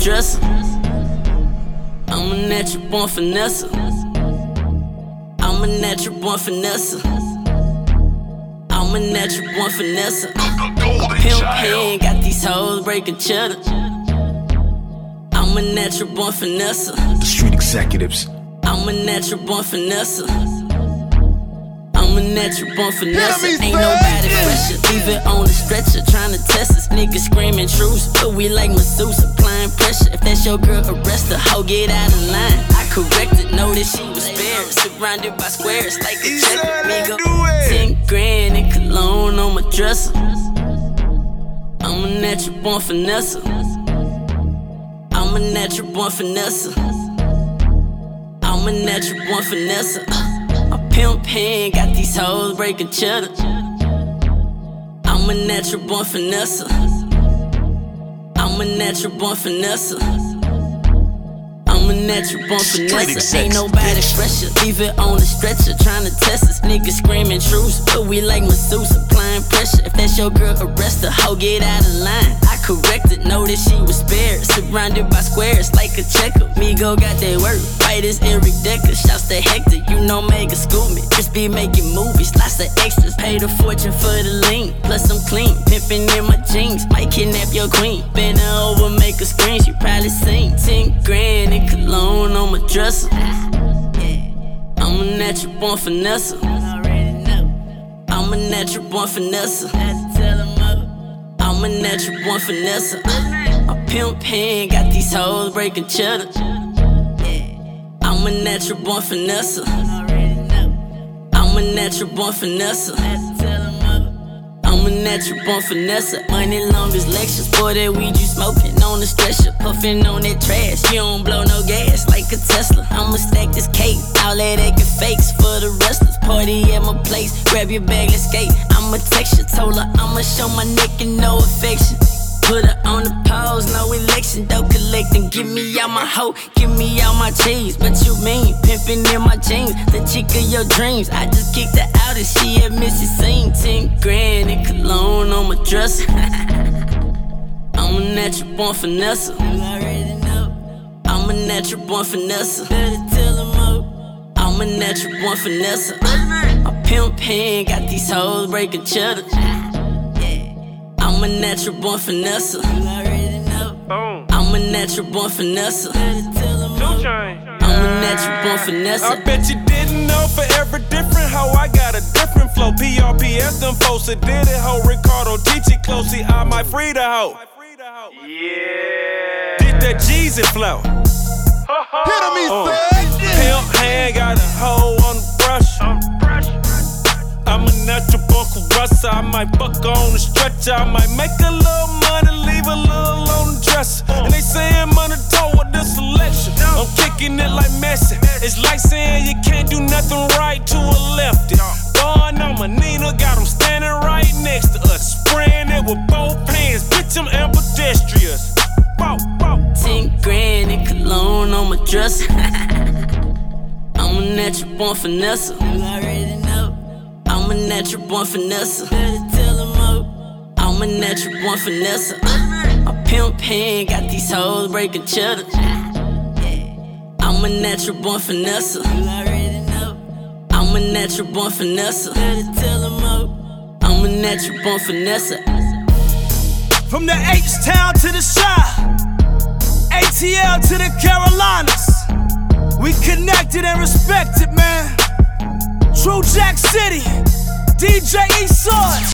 dresser. I'm a natural born finesse. I'm a natural born finesse. I'm a natural born finesse. Pimp hand got these hoes breaking cheddar. I'm a natural born finesse. The street executives. I'm a natural born finesse. I'm a natural born finesse. Ain't nobody fresher. Leave it on the stretcher. Trying to test us. Niggas screaming truce. But we like masseuse applying pressure. If that's your girl, arrest her. Ho, get out of line. I corrected. Know that she was spared. Surrounded by squares like a checker. Nigga. 10 grand in cologne on my dresser. I'm a natural born finesse. I'm a natural born finesse. I'm a natural born finesse. A pimp hand got these hoes breaking cheddar. I'm a natural born finesse. I'm a natural born finesse. I'm a natural born finesse. Ain't nobody fresher. Leave it on the stretcher. Trying to test us. Niggas screaming truce. But we like masseuse applying pressure. If that's your girl, arrest her. Ho, get out of line. I corrected. Know that she was spared. Surrounded by squares like a checker. Migo got that work. Right as Eric Decker. Shouts to Hector. You know Mega school me. Just be making movies. Lots of extras. Paid a fortune for the lean. Plus I'm clean. Pimping in my jeans. Might kidnap your queen. Bend her over, make a screen. She probably seen 10 grand in cologne on my dresser. I'm a natural born finesse. I'm a natural born finesse. I'm a natural born finesse. A pimp hand got these hoes breaking cheddar. I'm a natural born finesse. I'm a natural born finesse. I'm a natural born finesse. Money long as lectures. Boy, that weed you smoking on the stretcher. Puffing on that trash. You don't blow no gas like a Tesla. I'ma stack this cake. All that acting fakes for the wrestlers. Party at my place. Grab your bag, let's skate. I'ma text you. Told her I'ma show my neck and no affection. Put her on the pause, no election, dough collecting. Give me all my hoe, give me all my cheese. What you mean? Pimping in my jeans, the chick of your dreams. I just kicked her out and she admits she seen 10 grand in cologne on my dresser. I'm a natural born finesse. I'm a natural born finesse. Better tell 'em all. I'm a natural born finesse. A pimp hand got these hoes breaking cheddar. I'm a natural born finesse. You already know. Boom. I'm a natural born finesse. Better tell 'em all. Two chain. I'm a natural born finesse. I bet you didn't know for every different hoe I got a different flow. PRPS them folks that did it, ho. Ricardo teach it closely. I might free the hoe. Yeah. Did that Jeezy flow. Hit 'em, East Uh. Side. Pimp hand got a hoe caressa. I might fuck on the stretcher. I might make a little money, leave a little on the dresser. And they saying money told with this selection. I'm kicking it like Messi. It's like saying you can't do nothing right to a lefty. Born on my Nina, got him standing right next to us. Spraying it with both hands. Bitch, I'm ambidextrous. Bow, bow. 10 grand in cologne on my dresser. I'm a natural born finesse. You already know. I'm a natural born finesse. I'm a natural born finesse. A pimp hand got these hoes breaking cheddar. I'm a natural born finesse. I'm a natural born finesse. I'm a natural born finesse. From the H town to the Shire, ATL to the Carolinas. We connected and respected, man. True Jack City, DJ Eastside.